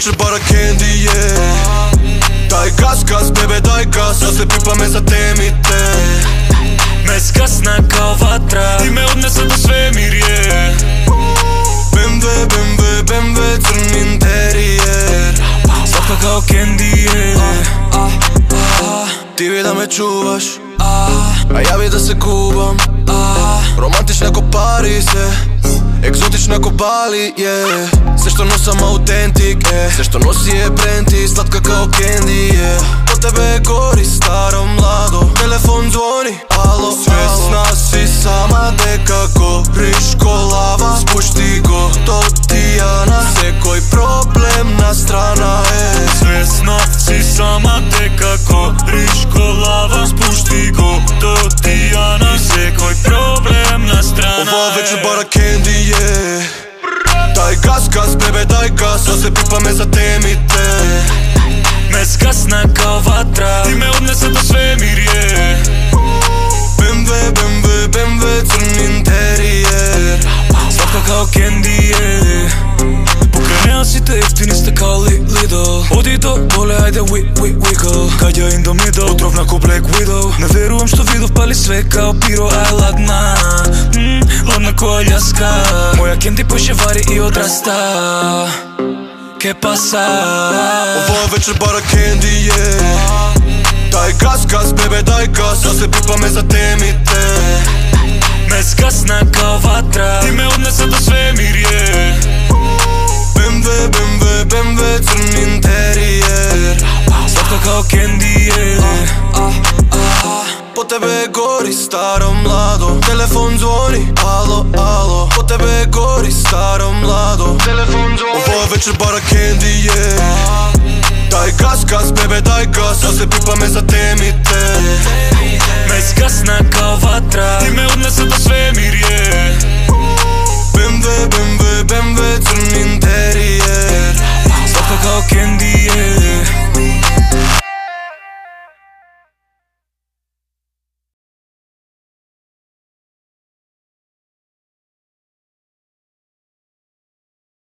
вечер бара кенди е Дај газ, газ, бебе, дај газ Да се пипаме за темите Ме скасна као ватра Ти ме однеса чуваш? А ја ви да се кубам Романтична ко Парисе Екзотична ко Бали, е. Се што носам аутентик, е. Се што носи е бренти, сладка као кенди, е. По тебе гори старо млад. Дај газ, газ, бебе, дај газ Да се пипаме за темите. Ме скасна као ватра Ти ме однесе до свемир, е БМВ, БМВ, БМВ, црн интериер Сладко као кенди, е Покрај сите ефтини сте као ли, лидо. Оди до доле, ајде ви, ви, wiggle Каѓа ја the мидо, отровна ко Black Widow. Не верувам што видов пали све као пиро, ај ладна Мм, љаска Моја кенди поше вари и одраста. Ке паса. Ова вечер бара кенди е. Дај газ, газ, бебе, дај газ. Да се пипаме за темите. Ме скасна као ватра tebe gori staro mlado. Telefon zvoni, alo, alo. Po tebe gori staro mlado. Telefon zvoni. Ovo večer bara candy, yeah. Daj gas, gas, bebe, daj gas. Da se pipa me za temite. Već gasna kao vatra. Ti me odnese do svemir, yeah. BMW